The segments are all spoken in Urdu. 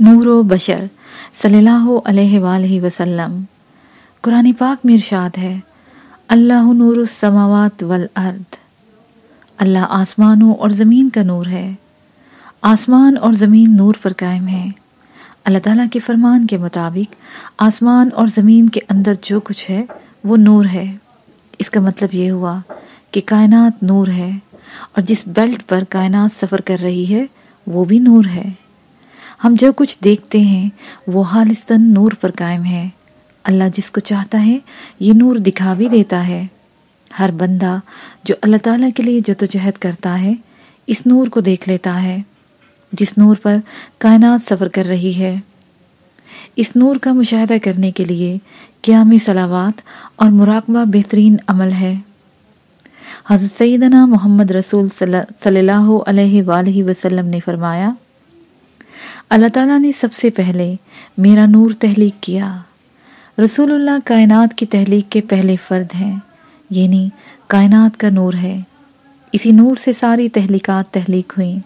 نور و بشر صلی اللہ علیہ وآلہ وسلم۔ قرآن پاک میں ارشاد ہے، اللہ نور السماوات والارض۔ اللہ آسمانوں اور زمین کا نور ہے۔ آسمان اور زمین نور پر قائم ہے اللہ تعالیٰ کے فرمان کے مطابق آسمان اور زمین کے اندر جو کچھ ہے، وہ نور ہے۔ اس کا مطلب یہ ہوا کہ کائنات نور ہے اور جس بیلٹ پر کائنات سفر کر رہی ہے، وہ بھی نور ہے۔ ہم جو کچھ دیکھتے ہیں، وہ حالستاً نور پر قائم ہے۔ اللہ جس کو چاہتا ہے، یہ نور دکھا بھی دیتا ہے۔ ہر بندہ جو اللہ تعالیٰ کے لیے جدوجہد کرتا ہے، اس نور کو دیکھ لیتا ہے۔ جس نور پر کائنات سفر کر رہی ہے۔ اس نور کا مشاہدہ کرنے کے لیے قیام سلاوات اور مراقبہ بہترین عمل ہے۔ حضرت سیدنا محمد رسول صلی اللہ علیہ وآلہ وسلم نے فرمایا اللہ تعالیٰ نے سب سے پہلے میرا نور تحلیق کیا۔ رسول اللہ کائنات کی تحلیق کے پہلے فرد ہیں یعنی کائنات کا نور ہے۔ اسی نور سے ساری تحلیقات تحلیق ہوئیں۔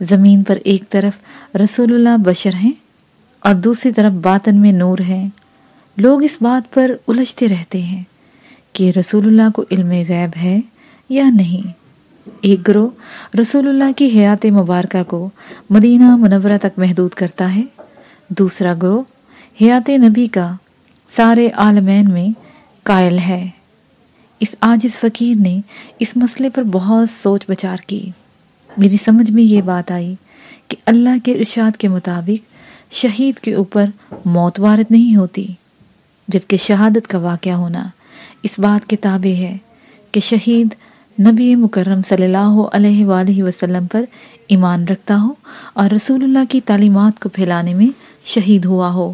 زمین پر ایک طرف رسول اللہ بشر ہیں اور دوسری طرف باطن میں نور ہیں۔ لوگ اس بات پر الجھتے رہتے ہیں کہ رسول اللہ کو علم غیب ہے یا نہیں۔ ایک گروہ رسول اللہ کی حیات مبارکہ کو مدینہ منورہ تک محدود کرتا ہے۔ دوسرا گروہ حیات نبی کا سارے عالمین میں قائل ہے۔ اس آجز فقیر نے اس مسئلے پر بہت سوچ بچار کی۔ میری سمجھ میں یہ بات آئی کہ اللہ کے ارشاد کے مطابق شہید کے اوپر موت وارد نہیں ہوتی، جبکہ شہادت کا واقعہ ہونا اس بات کے تابع ہے کہ شہید نبی مکرم صلی اللہ علیہ وآلہ وسلم پر ایمان رکھتا ہو اور رسول اللہ کی تعلیمات کو پھیلانے میں شہید ہوا ہو۔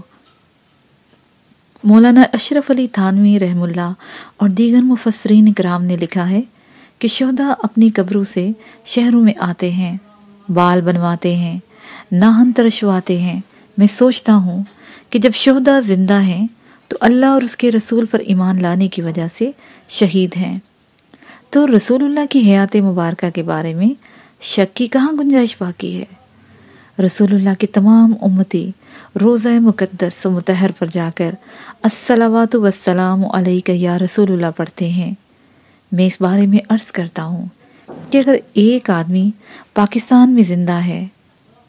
مولانا اشرف علی تھانوی رحم اللہ اور دیگر مفسرین کرام نے لکھا ہے کہ شہدہ اپنی قبروں سے شہروں میں آتے ہیں، بال بنواتے ہیں، ناہن ترشواتے ہیں۔ میں سوچتا ہوں کہ جب شہدہ زندہ ہیں تو اللہ اور اس کے رسول پر ایمان لانے کی وجہ سے شہید ہیں۔ تو رسول اللہ کی حیات مبارکہ کے بارے میں شک کی کہاں گنجائش باقی ہے؟ رسول اللہ کے تمام امتی روزہ مقدس و متحر پر جا کر السلام والسلام علیکہ یا رسول اللہ پڑھتے ہیں۔ میں اس بارے میں عرض کرتا ہوں کہ اگر ایک آدمی پاکستان میں زندہ ہے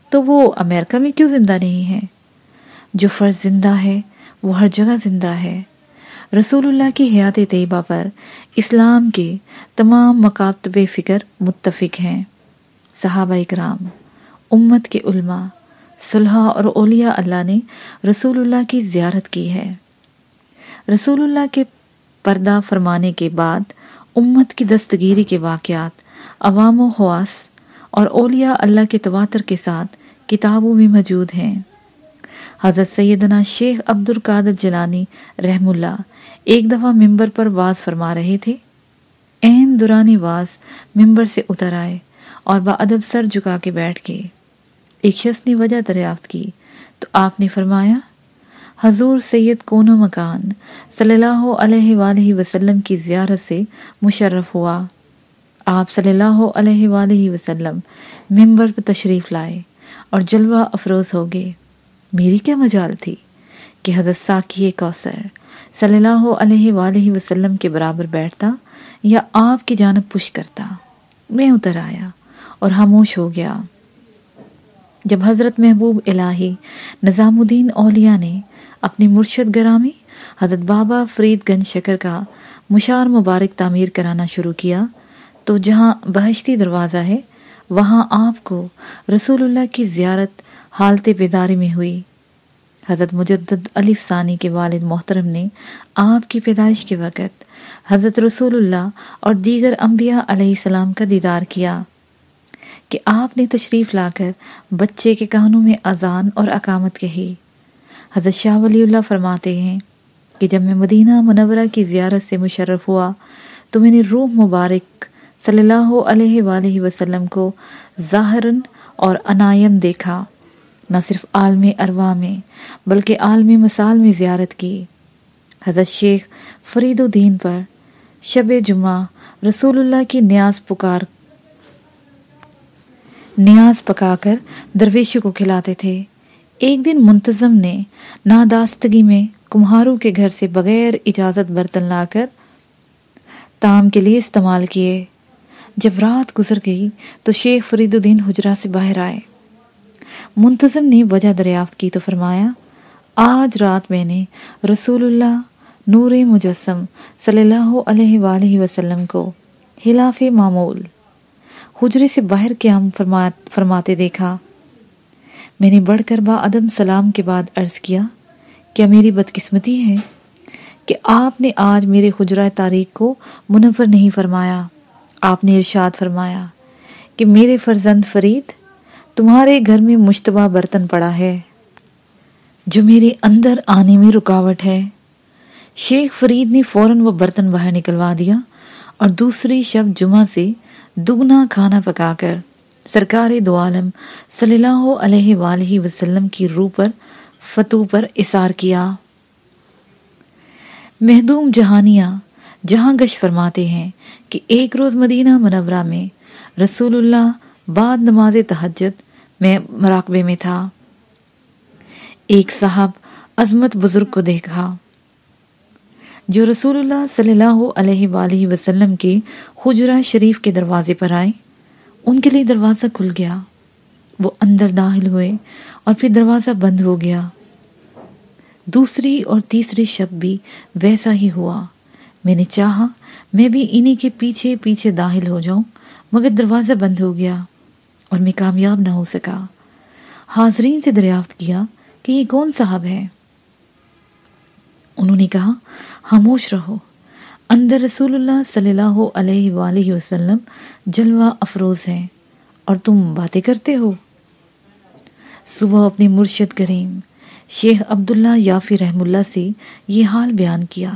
تو وہ امریکہ میں کیوں زندہ نہیں ہے؟ جو فرض زندہ ہے وہ ہر جگہ زندہ ہے۔ رسول اللہ کی حیات طیبہ پر اسلام کے تمام مکاتب فکر متفق ہیں صحابہ اکرام امت کے علماء صلحہ اور اولیاء اللہ نے رسول اللہ کی زیارت کی ہے رسول اللہ کے پردہ فرمانے کے بعد امت کی دستگیری کے واقعات عوام و خواص اور اولیاء اللہ کے تواتر کے ساتھ کتابوں میں موجود ہیں حضرت سیدنا شیخ عبد القادر جلانی رحم اللہ ایک دفعہ ممبر پر واز فرما رہے تھے۔ این دورانی واز ممبر سے اتر آئے اور با ادب سر جھکا کے بیٹھ گئے۔ ایک شخص نے وجہ دریافت کی۔ تو آپ نے فرمایا، حضور سید کون و مکان صلی اللہ علیہ وآلہ وسلم کی زیارت سے مشرف ہوا۔ آپ صلی اللہ علیہ وآلہ وسلم ممبر پر تشریف لائے اور جلوہ افروز ہو گئے۔ میری کیا مجال تھی کہ حضرت ساکی کوثر صلی اللہ علیہ وآلہ وسلم کے برابر بیٹھتا یا آپ کی جانب پش کرتا۔ میں اتر آیا اور خاموش ہو گیا۔ جب حضرت محبوب الہی نظام الدین اولیاء نے اپنی مرشد گرامی، حضرت بابا فرید گنج شکر کا مشار مبارک تعمیر کرانا شروع کیا، تو جہاں بہشتی دروازہ ہے، وہاں آپ کو رسول اللہ کی زیارت حالت بیداری میں ہوئی۔ حضرت مجدد علیف ثانی کے والد محترم نے آپ کی پیدائش کے وقت حضرت رسول اللہ اور دیگر انبیاء علیہ السلام کا دیدار کیا کہ آپ نے تشریف لا کر بچے کے کانوں میں اذان اور اقامت کہی۔ حضرت شاہ ولی اللہ فرماتے ہیں کہ جب میں مدینہ منورہ کی زیارت سے مشرف ہوا تو میں نے روح مبارک صلی اللہ علیہ وآلہ وسلم کو ظاہراً اور عنائن دیکھا۔ نہ صرف عالم اروا میں، بلکہ عالم مثال میں زیارت کی۔ حضرت شیخ فرید الدین پر شب جمعہ رسول اللہ کی نیاز پکار، نیاز پکا کر درویشوں کو کھلاتے تھے۔ ایک دن منتظم نے ناداستگی میں کمہاروں کے گھر سے بغیر اجازت برتن لا کر تام کے لیے استعمال کیے۔ جب رات گزر گئی تو شیخ فرید الدین حجرہ سے باہر آئے۔ منتظم نے وجہ دریافت کی تو فرمایا، آج رات میں نے رسول اللہ نور مجسم صلی اللہ علیہ وآلہ وسلم کو خلاف معمول حجرے سے باہر قیام فرماتے دیکھا۔ میں نے بڑھ کر با ادم سلام کے بعد عرض کیا کیا میری بدقسمتی ہے کہ آپ نے آج میرے حجرہ تاریخ کو منور نہیں فرمایا؟ آپ نے ارشاد فرمایا کہ میرے فرزند فرید تمہارے گھر میں مشتبہ برتن پڑا ہے، جو میرے اندر آنے میں رکاوٹ ہے۔ شیخ فرید نے فوراً وہ برتن باہر نکلوا دیا اور دوسری شب جمعہ سے دگنا کھانا پکا کر سرکار دو عالم صلی اللہ علیہ وآلہ وسلم کی روح پر فتو پر اثار کیا۔ محدوم جہانیاں جہاں گش فرماتے ہیں کہ ایک روز مدینہ منورہ میں رسول اللہ بعد نماز تحجد میں مراقبے میں تھا۔ ایک صاحب عظمت بزرگ کو دیکھا، جو رسول اللہ صلی اللہ علیہ وآلہ وسلم کے خجرہ شریف کے دروازے پر آئے۔ ان کے لیے دروازہ کھل گیا۔ وہ اندر داخل ہوئے اور پھر دروازہ بند ہو گیا۔ دوسری اور تیسری شب بھی ویسا ہی ہوا۔ میں نے چاہا، میں بھی انہی کے پیچھے پیچھے داخل ہو جاؤں، مگر دروازہ بند ہو گیا۔ اور میں کامیاب نہ ہو سکا۔ حاضرین سے دریافت کیا کہ یہ کون صاحب ہے۔ انہوں نے کہا، خاموش رہو۔ اندر رسول اللہ صلی اللہ علیہ وآلہ وسلم جلوہ افروز ہیں اور تم باتیں کرتے ہو۔ صبح اپنی مرشد کریم شیخ عبداللہ یافی رحم اللہ سے یہ حال بیان کیا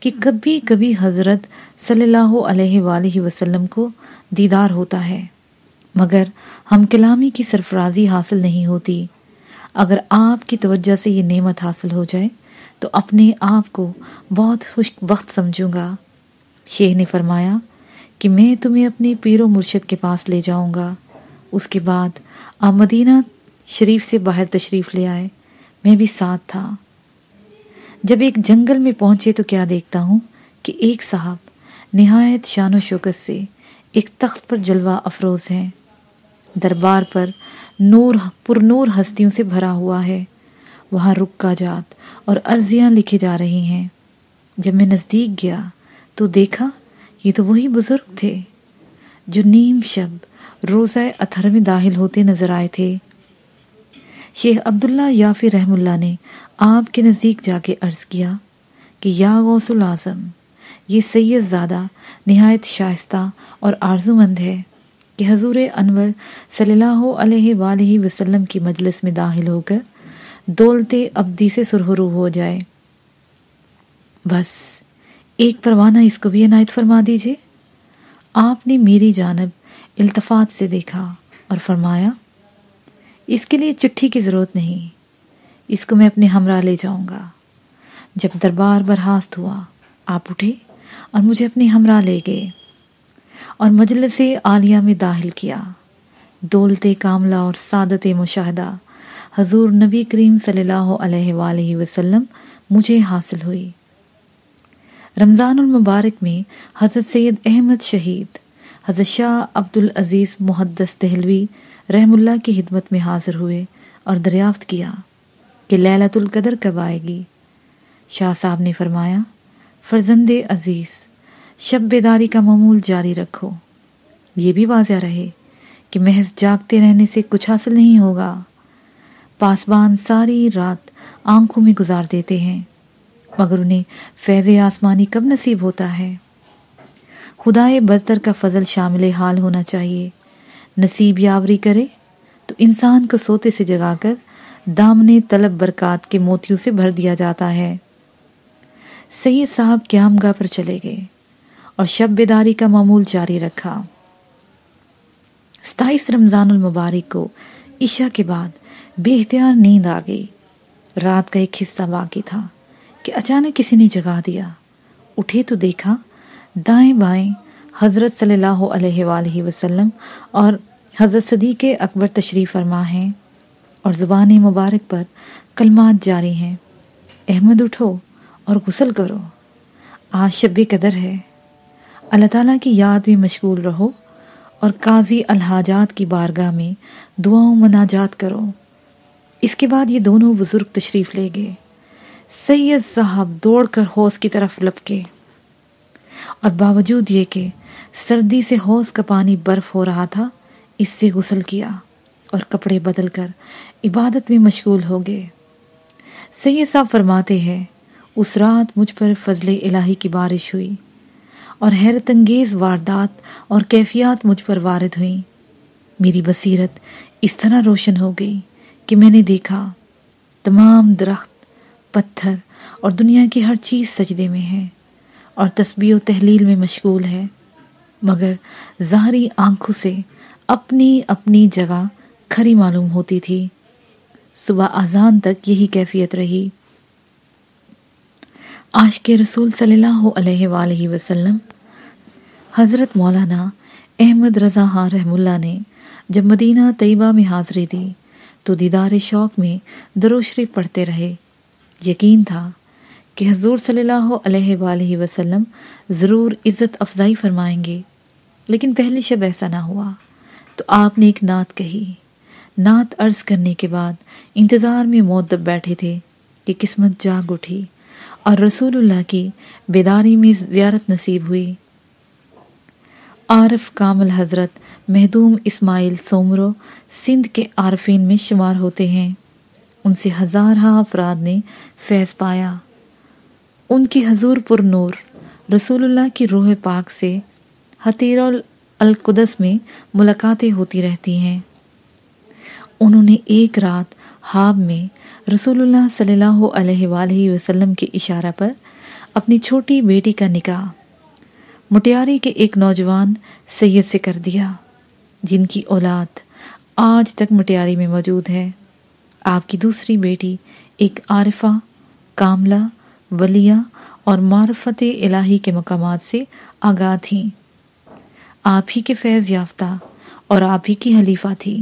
کہ کبھی کبھی حضرت صلی اللہ علیہ وآلہ وسلم کو دیدار ہوتا ہے۔ مگر ہم کلامی کی سرفرازی حاصل نہیں ہوتی۔ اگر آپ کی توجہ سے یہ نعمت حاصل ہو جائے، تو اپنے آپ کو بہت خوش وقت سمجھوں گا۔ شیخ نے فرمایا کہ میں تمہیں اپنے پیر و مرشد کے پاس لے جاؤں گا۔ اس کے بعد آپ مدینہ شریف سے باہر تشریف لے آئے۔ میں بھی ساتھ تھا۔ جب ایک جنگل میں پہنچے تو کیا دیکھتا ہوں کہ ایک صاحب نہایت شان و شوکت سے ایک تخت پر جلوہ افروز ہے دربار پر نور پر نور ہستیوں سے بھرا ہوا ہے۔ وہاں رکا جات اور عرضیاں لکھی جا رہی ہیں۔ جب میں نزدیک گیا تو دیکھا یہ تو وہی بزرگ تھے جو نیم شب روزہ اتھر میں داخل ہوتے نظر آئے تھے۔ شیخ عبداللہ یافی رحم اللہ نے آپ کے نزدیک جا کے عرض کیا کہ یا غوث العظم، یہ سید زادہ نہایت شائستہ اور آرزو مند ہے۔ کہ حضور انور صلی اللہ علیہ وآلہ وسلم کی مجلس میں داخل ہو کر دولتے ابدی سے سرحرو ہو جائے۔ بس، ایک پروانہ اس کو بھی عنایت فرما دیجیے۔ آپ نے میری جانب التفات سے دیکھا اور فرمایا، اس کے لیے چٹھی کی ضرورت نہیں، اس کو میں اپنے ہمراہ لے جاؤں گا۔ جب دربار برہاست ہوا، آپ اٹھے اور مجھے اپنے ہمراہ لے گئے۔ اور مجلس عالیہ میں داخل کیا۔ دولت کاملہ اور سعادت مشاہدہ۔ حضور نبی کریم صلی اللہ علیہ وآلہ وسلم مجھے حاصل ہوئی۔ رمضان المبارک میں حضرت سید احمد شہید، حضرت شاہ عبد العزیز محدث دہلوی رحم اللہ کی خدمت میں حاضر ہوئے اور دریافت کیا کہ لیلت القدر کب آئے گی۔ شاہ صاحب نے فرمایا، فرزند عزیز شب بیداری کا معمول جاری رکھو۔ یہ بھی واضح رہے کہ محض جاگتے رہنے سے کچھ حاصل نہیں ہوگا۔ پاسبان ساری رات آنکھوں میں گزار دیتے ہیں، مگر انہیں فیض آسمانی کب نصیب ہوتا ہے؟ خدائے برتر کا فضل شامل حال ہونا چاہیے۔ نصیب یاوری کرے تو انسان کو سوتے سے جگا کر دامن طلب برکات کے موتیوں سے بھر دیا جاتا ہے۔ سید صاحب قیام گاہ پر چلے گئے۔ اور شب بیداری کا معمول جاری رکھا۔ ستائیس رمضان المبارک کو عشاء کے بعد بے اختیار نیند آ گئی۔ رات کا ایک حصہ باقی تھا کہ اچانک کسی نے جگا دیا۔ اٹھے تو دیکھا دائیں بائیں حضرت صلی اللہ علیہ وآلہ وسلم اور حضرت صدیق اکبر تشریف فرما ہیں اور زبان مبارک پر کلمات جاری ہیں۔ احمد اٹھو اور غسل کرو۔ آج شب قدر ہے۔ اللہ تعالیٰ کی یاد میں مشغول رہو اور قاضی الحاجات کی بارگاہ میں دعاؤں مناجات کرو۔ اس کے بعد یہ دونوں بزرگ تشریف لے گئے۔ سید صاحب دوڑ کر حوض کی طرف لپکے۔ اور باوجود یہ کہ سردی سے حوض کا پانی برف ہو رہا تھا، اس سے غسل کیا اور کپڑے بدل کر عبادت میں مشغول ہو گئے۔ سید صاحب فرماتے ہیں، اس رات مجھ پر فضل الہی کی بارش ہوئی۔ اور حیرت انگیز واردات اور کیفیات مجھ پر وارد ہوئیں۔ میری بصیرت اس طرح روشن ہو گئی کہ میں نے دیکھا، تمام درخت، پتھر اور دنیا کی ہر چیز سجدے میں ہے اور تسبیح و تحلیل میں مشغول ہے۔ مگر ظاہری آنکھوں سے اپنی اپنی جگہ کھری معلوم ہوتی تھی۔ صبح آزان تک یہی کیفیت رہی۔ آج کے رسول صلی اللہ علیہ وآلہ وسلم، حضرت مولانا احمد رضا خان رحم اللہ نے جب مدینہ طیبہ میں حاضری دی تو دیدار شوق میں دروشری پڑھتے رہے۔ یقین تھا کہ حضور صلی اللہ علیہ وآلہ وسلم ضرور عزت افزائی فرمائیں گے، لیکن پہلی شب ایسا نہ ہوا۔ تو آپ نے ایک نعت کہی۔ نعت عرض کرنے کے بعد انتظار میں معدب بیٹھے تھے کہ قسمت جاگ اٹھی۔ اور رسول اللہ کی بیداری میں زیارت نصیب ہوئی۔ عارف کامل حضرت محدوم اسماعیل سومرو سندھ کے عارفین میں شمار ہوتے ہیں۔ ان سے ہزارہ افراد نے فیض پایا۔ ان کی حضور پر نور رسول اللہ کی روح پاک سے حتیر القدس میں ملاقاتیں ہوتی رہتی ہیں۔ انہوں نے ایک رات حاب میں رسول اللہ صلی اللہ علیہ وآلہ وسلم کے اشارہ پر اپنی چھوٹی بیٹی کا نکاح، مٹیاری کے ایک نوجوان سید سے کر دیا، جن کی اولاد آج تک مٹیاری میں موجود ہے۔ آپ کی دوسری بیٹی ایک عارفہ، کاملہ ولیہ اور معرفت الہی کے مقامات سے آگاہ تھیں۔ آپ ہی کے فیض یافتہ اور آپ ہی کی حلیفہ تھی۔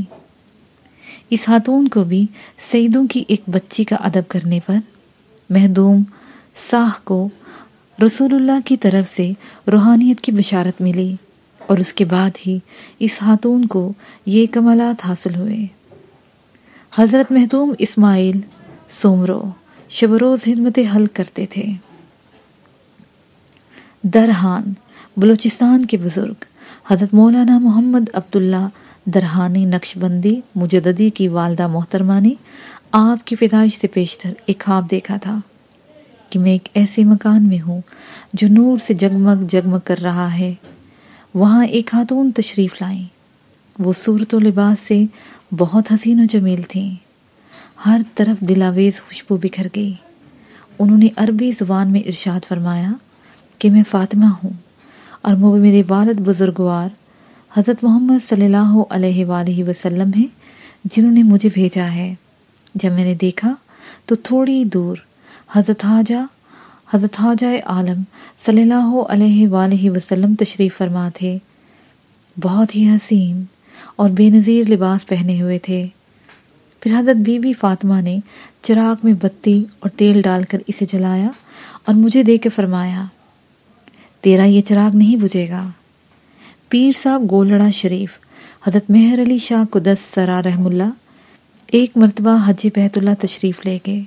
اس خاتون کو بھی سیدوں کی ایک بچی کا ادب کرنے پر محدوم ساہ کو رسول اللہ کی طرف سے روحانیت کی بشارت ملی اور اس کے بعد ہی اس خاتون کو یہ کمالات حاصل ہوئے۔ حضرت محتوم اسماعیل سومرو شب روز خدمت حل کرتے تھے۔ درہان، بلوچستان کے بزرگ، حضرت مولانا محمد عبداللہ درہانی نقش بندی مجددی کی والدہ محترمہ نے آپ کی پیدائش سے پیشتر ایک خواب دیکھا تھا کہ میں ایک ایسے مکان میں ہوں جو نور سے جگمگ جگمگ کر رہا ہے۔ وہاں ایک خاتون تشریف لائیں۔ وہ صورت و لباس سے بہت حسین و جمیل تھیں۔ ہر طرف دلاویز خوشبو بکھر گئی۔ انہوں نے عربی زبان میں ارشاد فرمایا کہ میں فاطمہ ہوں اور وہ میرے والد بزرگوار حضرت محمد صلی اللہ علیہ وآلہ وسلم ہیں، جنہوں نے مجھے بھیجا ہے۔ جب میں نے دیکھا تو تھوڑی دور حضرت حاجہ حضرت حاجہ عالم صلی اللہ علیہ وآلہ وسلم تشریف فرما تھے۔ بہت ہی حسین اور بے نظیر لباس پہنے ہوئے تھے۔ پھر حضرت بی بی فاطمہ نے چراغ میں بتی اور تیل ڈال کر اسے جلایا اور مجھے دے کے فرمایا، تیرا یہ چراغ نہیں بجھے گا۔ پیر صاحب گولڑا شریف، حضرت مہر علی شاہ قدس سرا رحم اللہ، ایک مرتبہ حج بیت اللہ تشریف لے گئے۔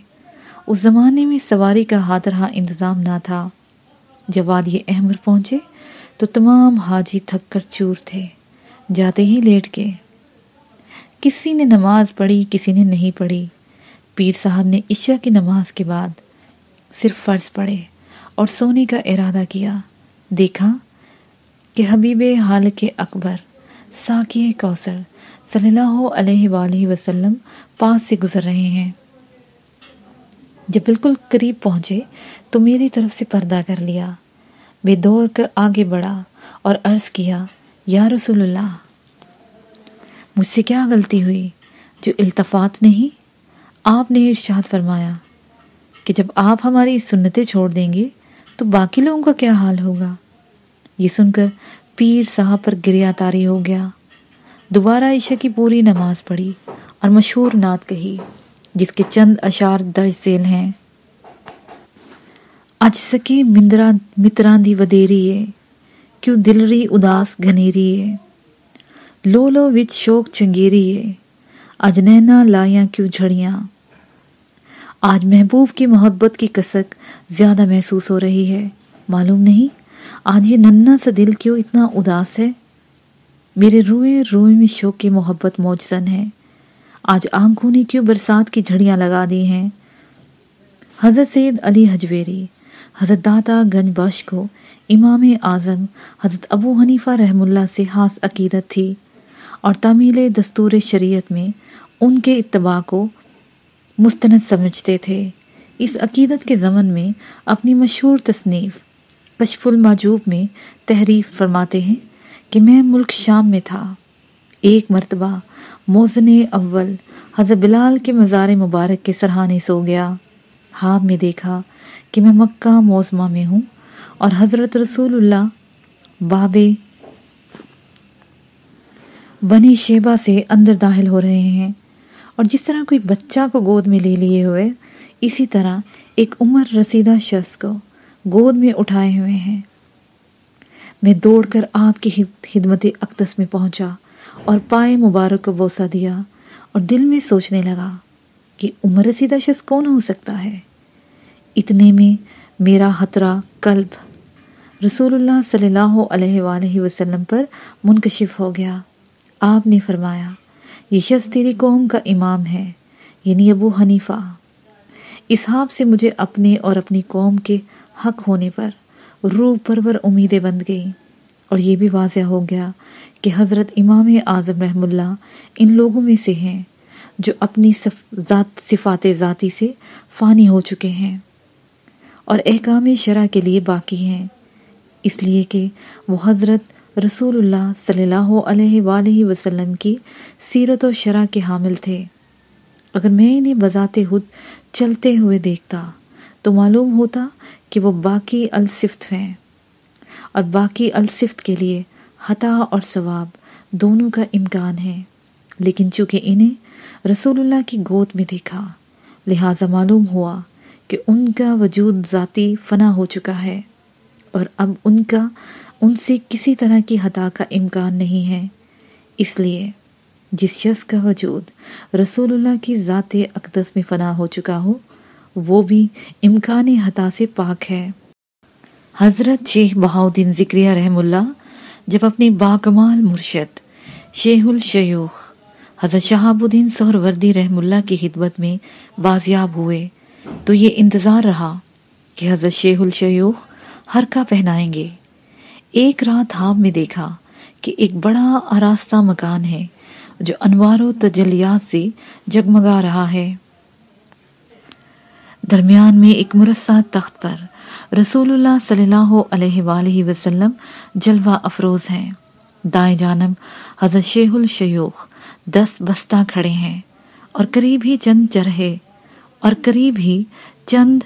اس زمانے میں سواری کا ہاتھ انتظام نہ تھا۔ جب وادی احمر پہنچے تو تمام حاجی تھک کر چور تھے۔ جاتے ہی لیٹ گئے۔ کسی نے نماز پڑھی، کسی نے نہیں پڑھی۔ پیر صاحب نے عشاء کی نماز کے بعد صرف فرض پڑھے اور سونے کا ارادہ کیا۔ دیکھا کہ حبیب حال کے اکبر ساکی کوثر صلی اللہ علیہ وآلہ وسلم پاس سے گزر رہے ہیں۔ جب بالکل قریب پہنچے تو میری طرف سے پردہ کر لیا۔ بے دوڑ کر آگے بڑھا اور عرض کیا، یا رسول اللہ، مجھ سے کیا غلطی ہوئی جو التفات نہیں؟ آپ نے ارشاد فرمایا کہ جب آپ ہماری سنتیں چھوڑ دیں گے تو باقی لوگوں کا کیا حال ہوگا؟ یہ سن کر پیر صاحب پر گریا تاری ہو گیا۔ دوبارہ عشاء کی پوری نماز پڑھی اور مشہور نعت کہی، جس کے چند اشار درج ذیل ہیں۔ اج سکی مندرا متران دی ودیری کیوں دلری اداس گھنیری لو لو وچ شوق چنگیری اج نینا لائیاں کیوں جھڑیاں۔ آج محبوب کی محبت کی کسک زیادہ محسوس ہو رہی ہے، معلوم نہیں۔ آج یہ ننا سا دل کیوں اتنا اداس ہے؟ میرے روئے روئے میں شوق کی محبت موجزن ہے۔ آج آنکھوں نے کیوں برسات کی جھڑیاں لگا دی ہیں؟ حضرت سید علی حجویری، حضرت داتا گنج بخش کو امام اعظم، حضرت ابو حنیفہ رحم اللہ سے خاص عقیدت تھی۔ اور تعمیل دستور شریعت میں ان کے اتباع کو مستند سمجھتے تھے۔ اس عقیدت کے زمن میں اپنی مشہور تصنیف کشف الماجوب میں تحریف فرماتے ہیں کہ میں ملک شام میں تھا۔ ایک مرتبہ موزن اول حضرت بلال کے مزار مبارک کے سرحانے سو گیا۔ خواب میں دیکھا کہ میں مکہ موزمہ میں ہوں اور حضرت رسول اللہ بابے بنی شیبہ سے اندر داخل ہو رہے ہیں اور جس طرح کوئی بچہ کو گود میں لے لیے ہوئے، اسی طرح ایک عمر رسیدہ شخص کو گود میں اٹھائے ہوئے ہیں۔ میں دوڑ کر آپ کی خدمت اقدس میں پہنچا اور پائے مبارک کو بوسا دیا اور دل میں سوچنے لگا کہ عمر رسیدہ شخص کون ہو سکتا ہے۔ اتنے میں میرا خطرہ قلب رسول اللہ صلی اللہ علیہ وآلہ وسلم پر منکشف ہو گیا۔ آپ نے فرمایا، یہ شخص تیری قوم کا امام ہے یعنی ابو حنیفہ۔ اس حاب سے مجھے اپنے اور اپنی قوم کے حق ہونے پر روح پرور امیدیں بند گئیں۔ اور یہ بھی واضح ہو گیا کہ حضرت امام اعظم رحم اللہ ان لوگوں میں سے ہیں جو اپنی ذات، صفات ذاتی سے فانی ہو چکے ہیں اور احکام شرع کے لیے باقی ہیں۔ اس لیے کہ وہ حضرت رسول اللہ صلی اللہ علیہ وآلہ وسلم کی سیرت و شرح کے حامل تھے۔ اگر میں انہیں بذات خود چلتے ہوئے دیکھتا تو معلوم ہوتا کہ وہ باقی الصفت ہیں۔ اور باقی الصفت کے لیے حتا اور ثواب دونوں کا امکان ہے۔ لیکن چونکہ انہیں رسول اللہ کی گود میں دیکھا، لہٰذا معلوم ہوا کہ ان کا وجود ذاتی فنا ہو چکا ہے۔ اور اب ان کا، ان سے کسی طرح کی حدا کا امکان نہیں ہے۔ اس لیے جس شخص کا وجود رسول اللہ کی ذات اقدس میں فنا ہو چکا ہو وہ بھی امکان حتا سے پاک ہے۔ حضرت شیخ بہاؤدین ذکریہ رحم اللہ جب اپنی باکمال مرشد شیخ الشیوخ حضرت شہاب الدین سہر وردی رحم اللہ کی خدمت میں بازیاب ہوئے تو یہ انتظار رہا کہ حضرت شیخ الشیوخ حرکہ پہنائیں گے۔ ایک رات ہاب میں دیکھا کہ ایک بڑا آراستہ مکان ہے جو انوار و تجلیات سے جگمگا رہا ہے۔ درمیان میں ایک مرسہ تخت پر رسول اللہ صلی اللہ علیہ وآلہ وسلم جلوہ افروز ہیں۔ دائیں جانب حضرت شیخ الشیوخ دس بستہ کھڑے ہیں اور قریب ہی چند چرہے اور قریب ہی چند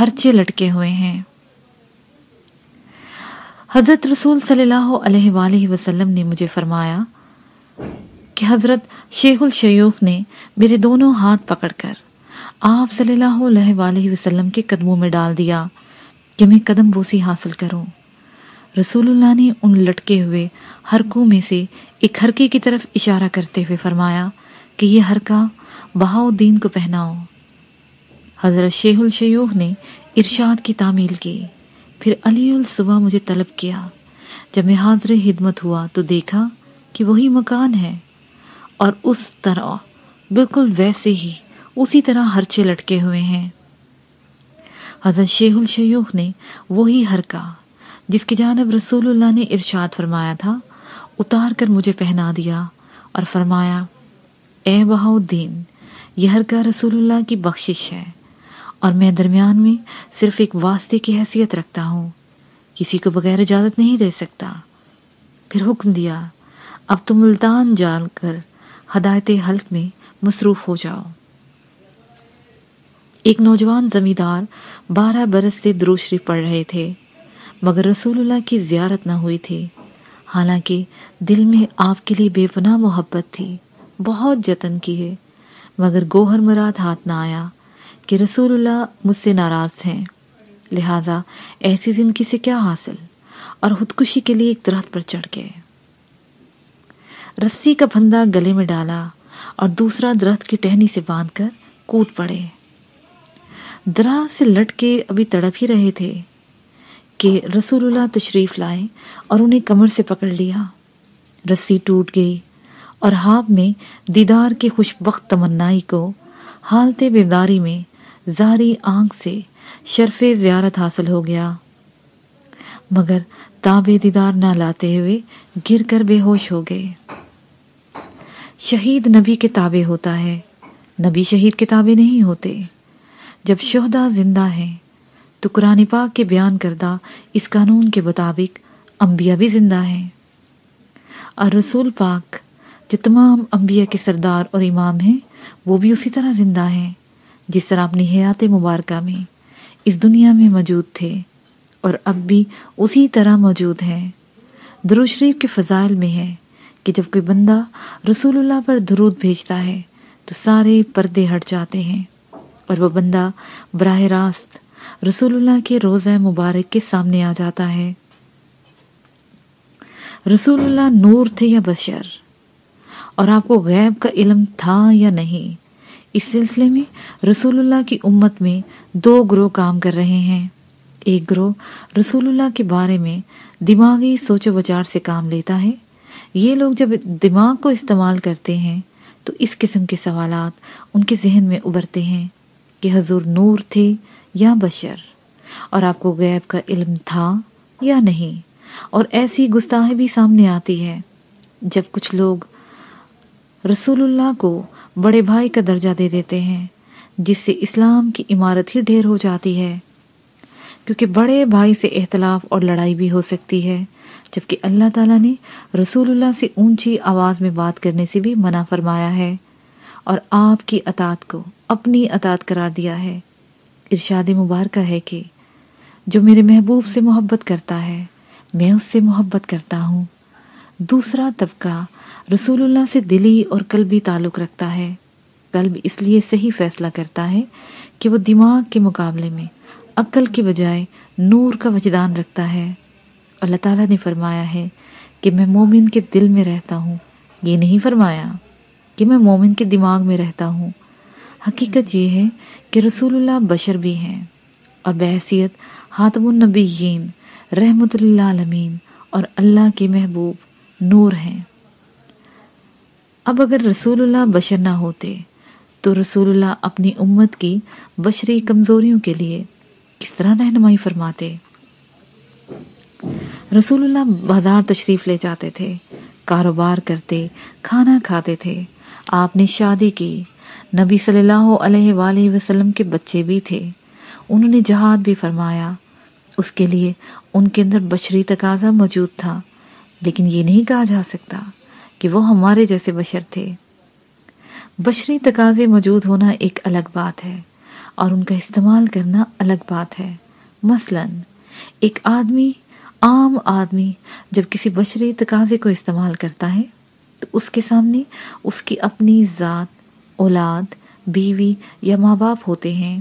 ہرچے لٹکے ہوئے ہیں۔ حضرت رسول صلی اللہ علیہ وآلہ وسلم نے مجھے فرمایا کہ حضرت شیخ الشیوخ نے میرے دونوں ہاتھ پکڑ کر آپ صلی اللہ علیہ وآلہ وسلم کے قدموں میں ڈال دیا کہ میں قدم بوسی حاصل کروں۔ رسول اللہ نے ان لٹکے ہوئے حرکوں میں سے ایک حرکے کی طرف اشارہ کرتے ہوئے فرمایا کہ یہ حرکہ بہاؤ الدین کو پہناؤ۔ حضرت شیخ الشیوخ نے ارشاد کی تعمیل کی۔ پھر علی الصبح مجھے طلب کیا۔ جب میں حاضر خدمت ہوا تو دیکھا کہ وہی مکان ہے اور اس طرح بالکل ویسے ہی اسی طرح ہرچے لٹکے ہوئے ہیں۔ حضرت شیخ الشیوخ نے وہی ہرکا جس کی جانب رسول اللہ نے ارشاد فرمایا تھا، اتار کر مجھے پہنا دیا اور فرمایا، اے بہاؤ الدین یہ ہرکا رسول اللہ کی بخشش ہے اور میں درمیان میں صرف ایک واسطے کی حیثیت رکھتا ہوں، کسی کو بغیر اجازت نہیں دے سکتا۔ پھر حکم دیا، اب تم ملتان جان کر ہدایت حلق میں مصروف ہو جاؤ۔ ایک نوجوان زمیندار بارہ برس سے دروشری پڑھ رہے تھے، مگر رسول اللہ کی زیارت نہ ہوئی تھی۔ حالانکہ دل میں آپ کے لیے بے پناہ محبت تھی، بہت جتن کیے مگر گوہر مراد ہاتھ نہ آیا کہ رسول اللہ مجھ سے ناراض ہیں۔ لہذا ایسی زندگی سے کیا حاصل؟ اور خودکشی کے لیے ایک درخت پر چڑھ گئے۔ رسی کا پھندا گلے میں ڈالا اور دوسرا درخت کی ٹہنی سے باندھ کر کود پڑے۔ درا سے لٹ کے ابھی تڑپ ہی رہے تھے کہ رسول اللہ تشریف لائے اور انہیں کمر سے پکڑ لیا۔ رسی ٹوٹ گئی اور ہاپ میں دیدار کے خوش بخت تمنائی کو حالت بیداری میں زاری آنکھ سے شرف زیارت حاصل ہو گیا۔ مگر تاب دیدار نہ لاتے ہوئے گر کر بے ہوش ہو گئے۔ شہید نبی کے تابع ہوتا ہے۔ نبی شہید کے تابع نہیں ہوتے۔ جب شہدہ زندہ ہیں تو قرآن پاک کے بیان کردہ اس قانون کے مطابق انبیاء بھی زندہ ہیں۔ اور رسول پاک جو تمام انبیاء کے سردار اور امام ہیں، وہ بھی اسی طرح زندہ ہیں، جس طرح اپنی حیات مبارکہ میں اس دنیا میں موجود تھے اور اب بھی اسی طرح موجود ہیں۔ درو شریف کے فضائل میں ہے کہ جب کوئی بندہ رسول اللہ پر درود بھیجتا ہے، تو سارے پردے ہٹ جاتے ہیں۔ اور وہ بندہ براہ راست رسول اللہ کے روزہ مبارک کے سامنے آ جاتا ہے۔ رسول اللہ نور تھے یا بشر؟ اور آپ کو غیب کا علم تھا یا نہیں؟ اس سلسلے میں رسول اللہ کی امت میں دو گروہ کام کر رہے ہیں۔ ایک گروہ رسول اللہ کے بارے میں دماغی سوچ و بچار سے کام لیتا ہے۔ یہ لوگ جب دماغ کو استعمال کرتے ہیں تو اس قسم کے سوالات ان کے ذہن میں ابھرتے ہیں۔ کہ حضور نور تھے یا بشر، اور آپ کو غیب کا علم تھا یا نہیں؟ اور ایسی گستاحی بھی سامنے آتی ہے جب کچھ لوگ رسول اللہ کو بڑے بھائی کا درجہ دے دیتے ہیں، جس سے اسلام کی عمارت ہی ڈھیر ہو جاتی ہے۔ کیونکہ بڑے بھائی سے اختلاف اور لڑائی بھی ہو سکتی ہے، جبکہ اللہ تعالیٰ نے رسول اللہ سے اونچی آواز میں بات کرنے سے بھی منع فرمایا ہے۔ اور آپ کی اطاعت کو اپنی اطاعت قرار دیا ہے۔ ارشاد مبارکہ ہے کہ جو میرے محبوب سے محبت کرتا ہے، میں اس سے محبت کرتا ہوں۔ دوسرا طبقہ رسول اللہ سے دلی اور قلبی تعلق رکھتا ہے۔ قلب اس لیے صحیح فیصلہ کرتا ہے کہ وہ دماغ کے مقابلے میں عقل کے بجائے نور کا وجدان رکھتا ہے۔ اللہ تعالیٰ نے فرمایا ہے کہ میں مومن کے دل میں رہتا ہوں۔ یہ نہیں فرمایا کہ میں مومن کے دماغ میں رہتا ہوں۔ حقیقت یہ ہے کہ رسول اللہ بشر بھی ہیں اور بحثیت حاتم النبیین، رحمت اللہ علمین اور اللہ کے محبوب نور ہیں۔ اب اگر رسول اللہ بشر نہ ہوتے، تو رسول اللہ اپنی امت کی بشری کمزوریوں کے لیے کس طرح رہنمائی فرماتے؟ رسول اللہ بازار تشریف لے جاتے تھے، کاروبار کرتے، کھانا کھاتے تھے، آپ نے شادی کی نبی صلی اللہ علیہ وآلہ وسلم کے بچے بھی تھے۔ انہوں نے جہاد بھی فرمایا۔ اس کے لیے ان کے اندر بشری تقاضا موجود تھا، لیکن یہ نہیں کہا جا سکتا کہ وہ ہمارے جیسے بشر تھے۔ بشری تقاضے موجود ہونا ایک الگ بات ہے اور ان کا استعمال کرنا الگ بات ہے۔ مثلا، ایک آدمی، عام آدمی جب کسی بشری تقاضے کو استعمال کرتا ہے، تو اس کے سامنے اس کی اپنی ذات اولاد، بیوی یا ماں باپ ہوتے ہیں،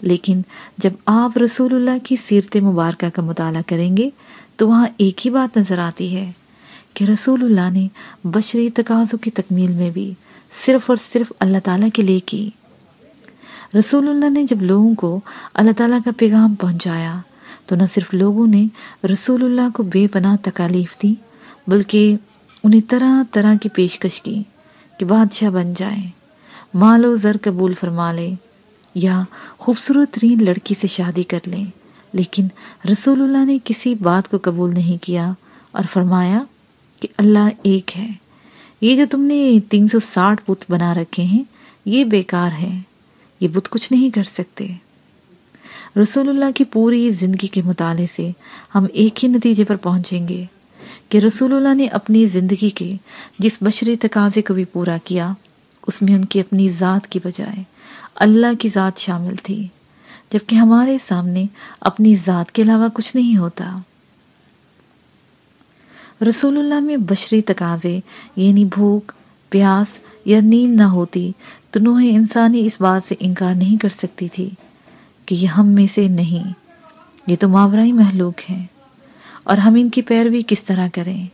لیکن جب آپ رسول اللہ کی سیرت مبارکہ کا مطالعہ کریں گے، تو وہاں ایک ہی بات نظر آتی ہے کہ رسول اللہ نے بشری تقاضوں کی تکمیل میں بھی صرف اور صرف اللہ تعالیٰ کے لیے کی۔ رسول اللہ نے جب لوگوں کو اللہ تعالیٰ کا پیغام پہنچایا، تو نہ صرف لوگوں نے رسول اللہ کو بے پناہ تکالیف دی، بلکہ انہیں طرح طرح کی پیشکش کی کہ بادشاہ بن جائیں۔ مال و زر قبول فرما لے یا خوبصورت ترین لڑکی سے شادی کر لیں لیکن رسول اللہ نے کسی بات کو قبول نہیں کیا اور فرمایا کہ اللہ ایک ہے۔ یہ جو تم نے تین سو ساٹھ بت بنا رکھے ہیں، یہ بیکار ہے۔ یہ بت کچھ نہیں کر سکتے۔ رسول اللہ کی پوری زندگی کے مطالعے سے ہم ایک ہی نتیجے پر پہنچیں گے کہ رسول اللہ نے اپنی زندگی کے جس بشری تقاضے کو بھی پورا کیا اس میں ان کی اپنی ذات کی بجائے اللہ کی ذات شامل تھی، جبکہ ہمارے سامنے اپنی ذات کے علاوہ کچھ نہیں ہوتا۔ رسول اللہ میں بشری تقاضے یعنی بھوک، پیاس یا نیند نہ ہوتی تو نوح انسانی اس بات سے انکار نہیں کر سکتی تھی کہ یہ ہم میں سے نہیں، یہ تو ماورائی محلوق ہیں۔ اور ہم ان کی پیروی کس طرح کریں؟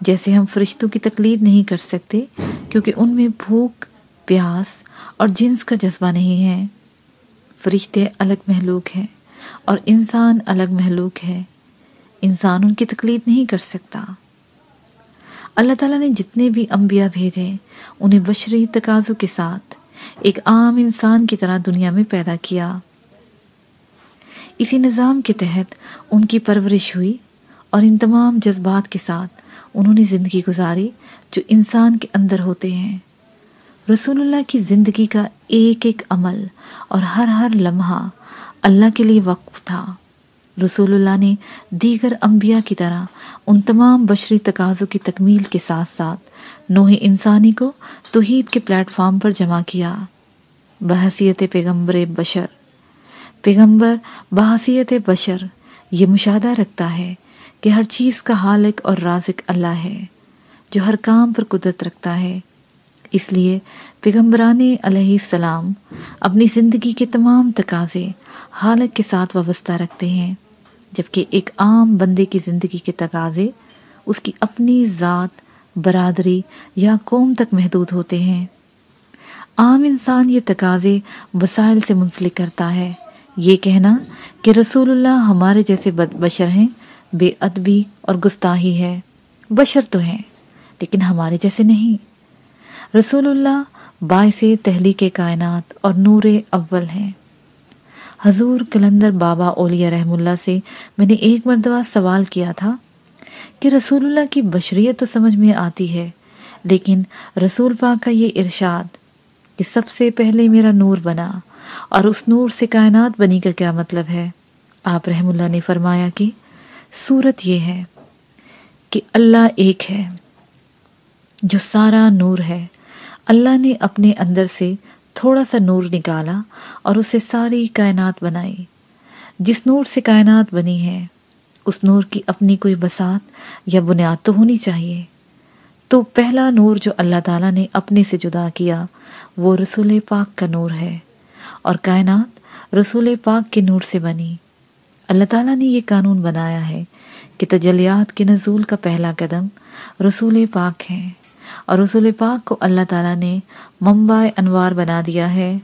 جیسے ہم فرشتوں کی تقلید نہیں کر سکتے، کیونکہ ان میں بھوک، پیاس اور جنس کا جذبہ نہیں ہے۔ فرشتے الگ محلوق ہیں اور انسان الگ محلوق ہے۔ انسان ان کی تقلید نہیں کر سکتا۔ اللہ تعالیٰ نے جتنے بھی انبیاء بھیجے، انہیں بشری تقاضوں کے ساتھ ایک عام انسان کی طرح دنیا میں پیدا کیا۔ اسی نظام کے تحت ان کی پرورش ہوئی اور ان تمام جذبات کے ساتھ انہوں نے زندگی گزاری جو انسان کے اندر ہوتے ہیں۔ رسول اللہ کی زندگی کا ایک ایک عمل اور ہر ہر لمحہ اللہ کے لیے وقف تھا۔ رسول اللہ نے دیگر انبیاء کی طرح ان تمام بشری تقاضوں کی تکمیل کے ساتھ ساتھ نوح انسانی کو توحید کے پلیٹ فارم پر جمع کیا۔ بحثیت پیغمبر بشر۔ پیغمبر بحثیت بشر یہ مشاہدہ رکھتا ہے کہ ہر چیز کا حالق اور رازق اللہ ہے، جو ہر کام پر قدرت رکھتا ہے۔ اس لیے پیغمبران علیہ السلام اپنی زندگی کے تمام تقاضے حالت کے ساتھ وابستہ رکھتے ہیں، جبکہ ایک عام بندے کی زندگی کے تقاضے اس کی اپنی ذات، برادری یا قوم تک محدود ہوتے ہیں۔ عام انسان یہ تقاضے وسائل سے منسلک کرتا ہے۔ یہ کہنا کہ رسول اللہ ہمارے جیسے بشر ہیں بے ادبی اور گستاہی ہے۔ بشر تو ہیں، لیکن ہمارے جیسے نہیں۔ رسول اللہ باعث تحلیق کائنات اور نور اول ہیں۔ حضور کلندر بابا اولیاء رحم اللہ سے میں نے ایک مرتبہ سوال کیا تھا کہ رسول اللہ کی بشریت تو سمجھ میں آتی ہے، لیکن رسول پاک کا یہ ارشاد کہ سب سے پہلے میرا نور بنا اور اس نور سے کائنات بنی کا کیا مطلب ہے؟ آپ رحم اللہ نے فرمایا کہ صورت یہ ہے کہ اللہ ایک ہے، جو سارا نور ہے۔ اللہ نے اپنے اندر سے تھوڑا سا نور نکالا اور اسے ساری کائنات بنائی۔ جس نور سے کائنات بنی ہے، اس نور کی اپنی کوئی بسات یا بنیاد تو ہونی چاہیے۔ تو پہلا نور جو اللہ تعالیٰ نے اپنے سے جدا کیا، وہ رسول پاک کا نور ہے۔ اور کائنات رسول پاک کے نور سے بنی۔ اللہ تعالیٰ نے یہ قانون بنایا ہے کہ تجلیات کے نزول کا پہلا قدم رسول پاک ہے اور رسول پاک کو اللہ تعالیٰ نے ممبا انوار بنا دیا ہے۔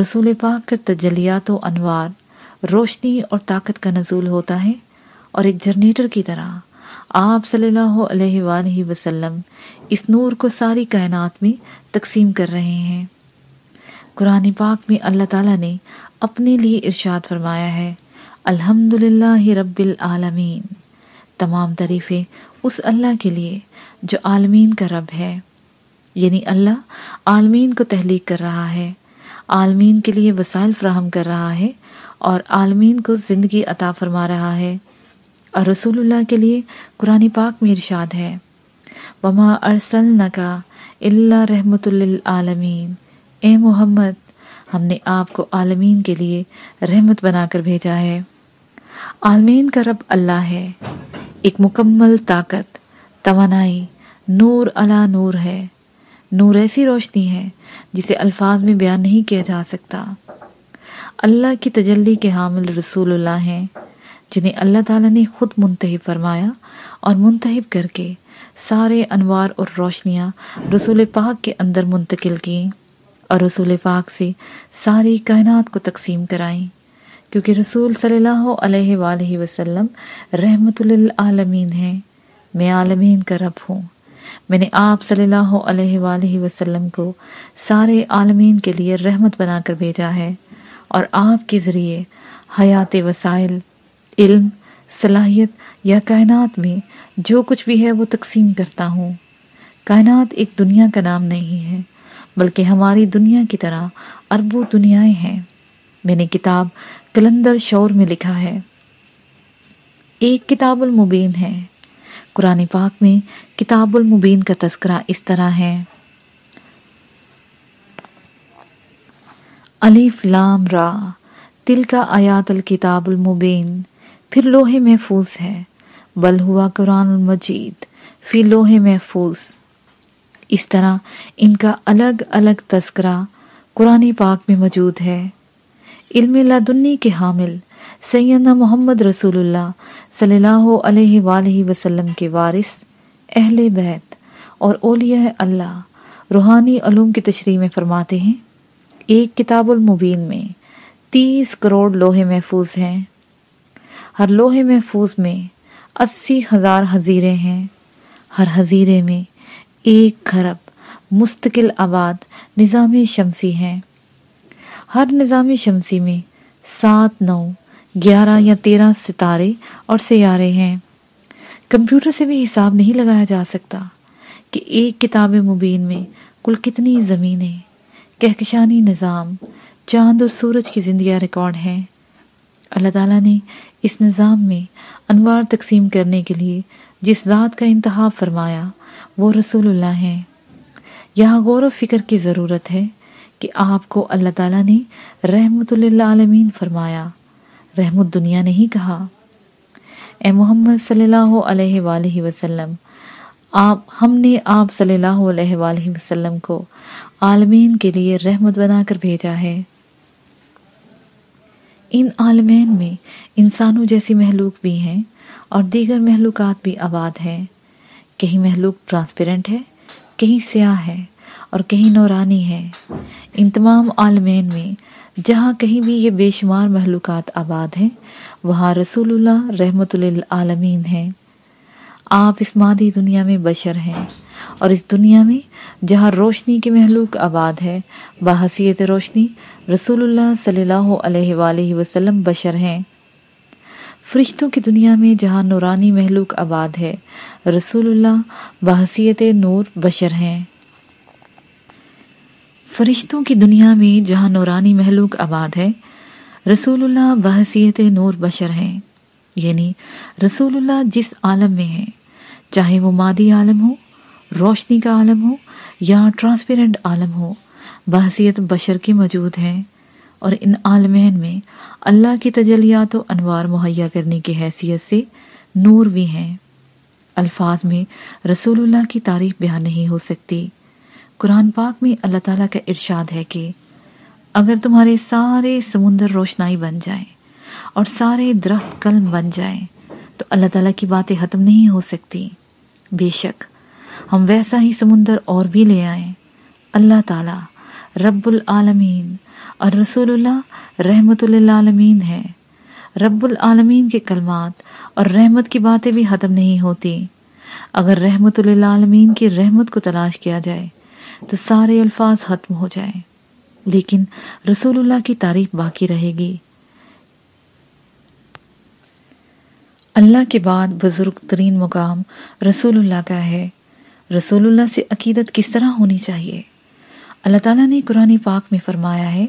رسول پاک کا تجلیات و انوار روشنی اور طاقت کا نزول ہوتا ہے اور ایک جنریٹر کی طرح آپ صلی اللہ علیہ وآلہ وسلم اس نور کو ساری کائنات میں تقسیم کر رہے ہیں۔ قرآن پاک میں اللہ تعالیٰ نے اپنے لیے ارشاد فرمایا ہے الحمد للہ رب العالمین۔ تمام تعریفیں اس اللہ کے لیے جو عالمین کا رب ہے۔ یعنی اللہ عالمین کو تحلیق کر رہا ہے، عالمین کے لیے وسائل فراہم کر رہا ہے اور عالمین کو زندگی عطا فرما رہا ہے۔ اور رسول اللہ کے لیے قرآن پاک میں ارشاد ہے، وما ارسلنکا اللہ رحمت للعالمین اے محمد، ہم نے آپ کو عالمین کے لیے رحمت بنا کر بھیجا ہے۔ عالمین کا رب اللہ ہے۔ ایک مکمل طاقت، توانائی، نور علا نور ہے۔ نور ایسی روشنی ہے جسے الفاظ میں بیان نہیں کیا جا سکتا۔ اللہ کی تجلی کے حامل رسول اللہ ہیں، جنہیں اللہ تعالیٰ نے خود منتحب فرمایا اور منتحب کر کے سارے انوار اور روشنیاں رسول پاک کے اندر منتقل کی اور رسول پاک سے ساری کائنات کو تقسیم کرائیں۔ کیونکہ رسول صلی اللہ علیہ وآلہ وسلم رحمت للعالمین ہیں۔ میں عالمین کا رب ہوں۔ میں نے آپ صلی اللہ علیہ وآلہ وسلم کو سارے عالمین کے لیے رحمت بنا کر بھیجا ہے اور آپ کے ذریعے حیات وسائل، علم، صلاحیت یا کائنات میں جو کچھ بھی ہے وہ تقسیم کرتا ہوں۔ کائنات ایک دنیا کا نام نہیں ہے، بلکہ ہماری دنیا کی طرح اربوں دنیایں ہیں۔ میں نے کتاب کلندر شور میں لکھا ہے۔ ایک کتاب المبین ہے۔ قرآن پاک میں کتاب المبین کا تذکرہ اس طرح ہے۔ علیف لام را۔ تل کا آیات الکتاب المبین۔ پھر لوہے محفوظ ہے۔ بل ہوا قرآن المجید۔ فی لوہے محفوظ۔ اس طرح ان کا الگ الگ تذکرہ قرآن پاک میں موجود ہے۔ علم لدنی کے حامل، سیدنا محمد رسول اللہ صلی اللہ علیہ وآلہ وسلم کے وارث، اہل بیت اور اولیاء اللہ روحانی علوم کی تشریح میں فرماتے ہیں، ایک کتاب المبین میں تیس کروڑ لوہے محفوظ ہیں۔ ہر لوہے محفوظ میں اسی ہزار حزیرے ہیں۔ ہر حزیرے میں ایک خرب مستقل آباد نظام شمسی ہیں۔ ہر نظام شمسی میں سات، نو، گیارہ یا تیرہ ستارے اور سیارے ہیں۔ کمپیوٹر سے بھی حساب نہیں لگایا جا سکتا کہ ایک کتاب مبین میں کل کتنی زمینیں، کہکشانی نظام، چاند اور سورج کی زندگیاں ریکارڈ ہیں۔ اللہ تعالیٰ نے اس نظام میں انوار تقسیم کرنے کے لیے جس ذات کا انتخاب فرمایا وہ رسول اللہ ہیں۔ یہاں غور و فکر کی ضرورت ہے کہ آپ کو اللہ تعالیٰ نے رحمت اللہ عالمین فرمایا۔ رحمت دنیا نہیں کہا۔ اے محمد صلی اللہ علیہ وآلہ وسلم، آپ، ہم نے آپ صلی اللہ علیہ وآلہ وسلم کو عالمین کے لیے رحمت بنا کر بھیجا ہے۔ ان عالمین میں انسانوں جیسی محلوق بھی ہیں اور دیگر محلوقات بھی آباد ہیں۔ کہیں محلوق ٹرانسپیرنٹ ہے، کہیں سیاہ ہے اور کہیں نورانی ہے۔ ان تمام عالمین میں، جہاں کہیں بھی یہ بے شمار محلوقات آباد ہیں، وہاں رسول اللہ رحمت للعالمین ہیں۔ آپ اس مادی دنیا میں بشر ہیں اور اس دنیا میں جہاں روشنی کی محلوق آباد ہے، بحثیت روشنی رسول اللہ صلی اللہ علیہ وآلہ وسلم بشر ہیں۔ فرشتوں کی دنیا میں جہاں نورانی محلوق آباد ہے، رسول اللہ بحثیت نور بشر ہیں۔ فرشتوں کی دنیا میں جہاں نورانی محلوق آباد ہے، رسول اللہ بحثیت نور بشر ہیں۔ یعنی رسول اللہ جس عالم میں ہیں، چاہے وہ مادی عالم ہو، روشنی کا عالم ہو، یا ٹرانسپیرنٹ عالم ہو، بحثیت بشر کے موجود ہیں۔ اور ان عالمین میں اللہ کی تجلیات و انوار مہیا کرنے کی حیثیت سے نور بھی ہیں۔ الفاظ میں رسول اللہ کی تعریف بیان نہیں ہو سکتی۔ قرآن پاک میں اللہ تعالیٰ کا ارشاد ہے کہ اگر تمہارے سارے سمندر روشنائی بن جائیں اور سارے درخت قلم بن جائیں، تو اللہ تعالیٰ کی باتیں ختم نہیں ہو سکتی۔ بے شک، ہم ویسا ہی سمندر اور بھی لے آئیں۔ اللہ تعالیٰ رب العالمین، اور رسول اللہ رحمت للعالمین ہے۔ رب العالمین کے کلمات اور رحمت کی باتیں بھی ختم نہیں ہوتی۔ اگر رحمت للعالمین کی رحمت کو تلاش کیا جائے تو سارے الفاظ ختم ہو جائیں۔ لیکن رسول اللہ کی تعریف باقی رہے گی۔ اللہ کے بعد بزرگ ترین مقام رسول اللہ کا ہے۔ رسول اللہ سے عقیدت کس طرح ہونی چاہیے؟ اللہ تعالیٰ نے قرآن پاک میں فرمایا ہے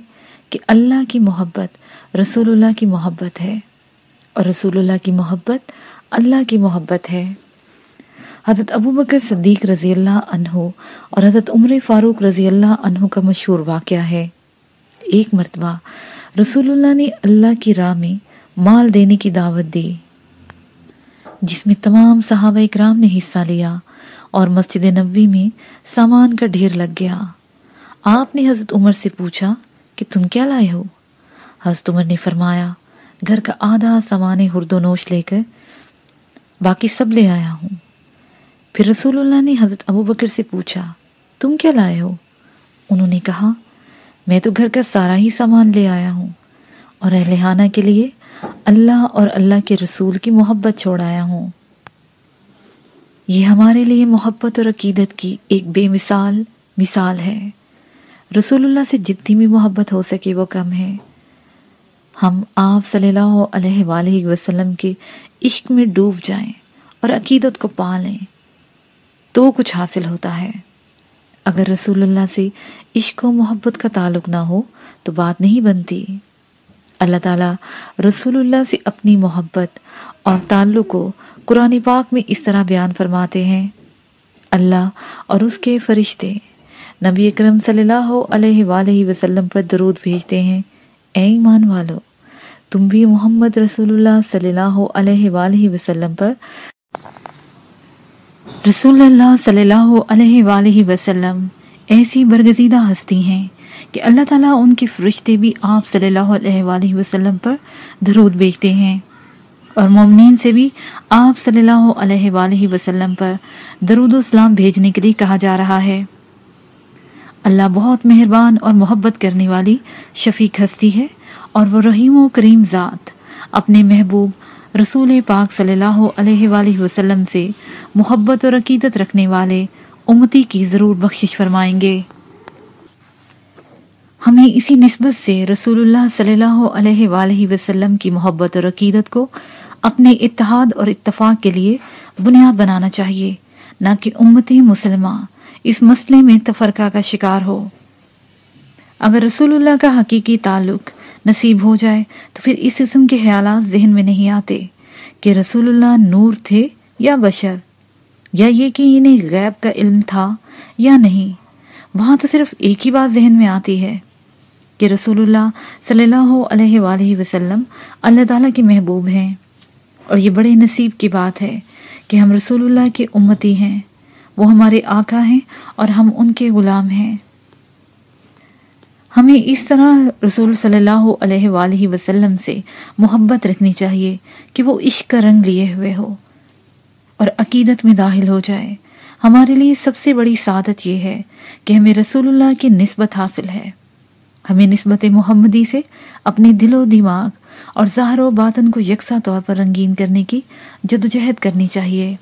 کہ اللہ کی محبت رسول اللہ کی محبت ہے۔ اور رسول اللہ کی محبت اللہ کی محبت ہے۔ حضرت ابو بکر صدیق رضی اللہ عنہ اور حضرت عمر فاروق رضی اللہ عنہ کا مشہور واقعہ ہے۔ ایک مرتبہ رسول اللہ نے اللہ کی راہ میں مال دینے کی دعوت دی، جس میں تمام صحابہ اکرام نے حصہ لیا اور مسجد نبوی میں سامان کا ڈھیر لگ گیا۔ آپ نے حضرت عمر سے پوچھا کہ تم کیا لائے ہو؟ حضرت عمر نے فرمایا، گھر کا آدھا سامان ہرد و نوش لے کر باقی سب لے آیا ہوں۔ پھر رسول اللہ نے حضرت ابو بکر سے پوچھا، تم کیا لائے ہو؟ انہوں نے کہا، میں تو گھر کا سارا ہی سامان لے آیا ہوں، اور اہلحانہ کے لیے اللہ اور اللہ کے رسول کی محبت چھوڑایا ہوں۔ یہ ہمارے لیے محبت اور عقیدت کی ایک بے مثال مثال ہے۔ رسول اللہ سے جتنی بھی محبت ہو سکے وہ کم ہے۔ ہم آپ صلی اللہ علیہ وآلہ وسلم کے عشق میں ڈوب جائیں اور عقیدت کو پالیں۔ تو کچھ حاصل ہوتا ہے۔ اگر رسول اللہ سے عشق و محبت کا تعلق نہ ہو تو بات نہیں بنتی۔ اللہ تعالیٰ رسول اللہ سے اپنی محبت اور تعلق کو قرآن پاک میں اس طرح بیان فرماتے ہیں۔ اللہ اور اس کے فرشتے نبی اکرم صلی اللہ علیہ وآلہ وسلم پر درود بھیجتے ہیں۔ اے ایمان والو، تم بھی محمد رسول اللہ صلی اللہ علیہ وآلہ وسلم پر رسول اللہ صلی اللہ علیہ وآلہ وسلم ایسی برگزیدہ ہستی ہیں کہ اللہ تعالیٰ ان کے فرشتے بھی آپ صلی اللہ علیہ وآلہ وسلم پر درود بیچتے ہیں اور مومنین سے بھی آپ صلی اللہ علیہ وآلہ وسلم پر درود و اسلام بھیجنے کے لیے کہا جا رہا ہے اللہ بہت مہربان اور محبت کرنے والی شفیق ہستی ہے اور وہ رحیم و کریم ذات اپنے محبوب رسول پاک صلی اللہ علیہ وآلہ وسلم سے محبت اور عقیدت رکھنے والے امتی کی ضرور بخشش فرمائیں گے۔ ہمیں اسی نسبت سے رسول اللہ صلی اللہ علیہ وآلہ وسلم کی محبت اور عقیدت کو اپنے اتحاد اور اتفاق کے لیے بنیاد بنانا چاہیے، نہ کہ امتی مسلمہ اس مسئلے میں تفرقہ کا شکار ہو۔ اگر رسول اللہ کا حقیقی تعلق نصیب ہو جائے تو پھر اس قسم کے خیالات ذہن میں نہیں آتے کہ رسول اللہ نور تھے یا بشر، یا یہ کہ انہیں غیب کا علم تھا یا نہیں۔ وہاں تو صرف ایک ہی بات ذہن میں آتی ہے کہ رسول اللہ صلی اللہ علیہ وآلہ وسلم اللہ تعالیٰ کے محبوب ہیں۔ اور یہ بڑے نصیب کی بات ہے کہ ہم رسول اللہ کے امتی ہیں، وہ ہمارے آقا ہیں اور ہم ان کے غلام ہیں۔ ہمیں اس طرح رسول صلی اللہ علیہ وآلہ وسلم سے محبت رکھنی چاہیے کہ وہ عشق کا رنگ لیے ہوئے ہو اور عقیدت میں داخل ہو جائے۔ ہمارے لیے سب سے بڑی سعادت یہ ہے کہ ہمیں رسول اللہ کی نسبت حاصل ہے۔ ہمیں نسبت محمدی سے اپنے دل و دماغ اور ظاہر و باطن کو یکساں طور پر رنگین کرنے کی جدوجہد کرنی چاہیے۔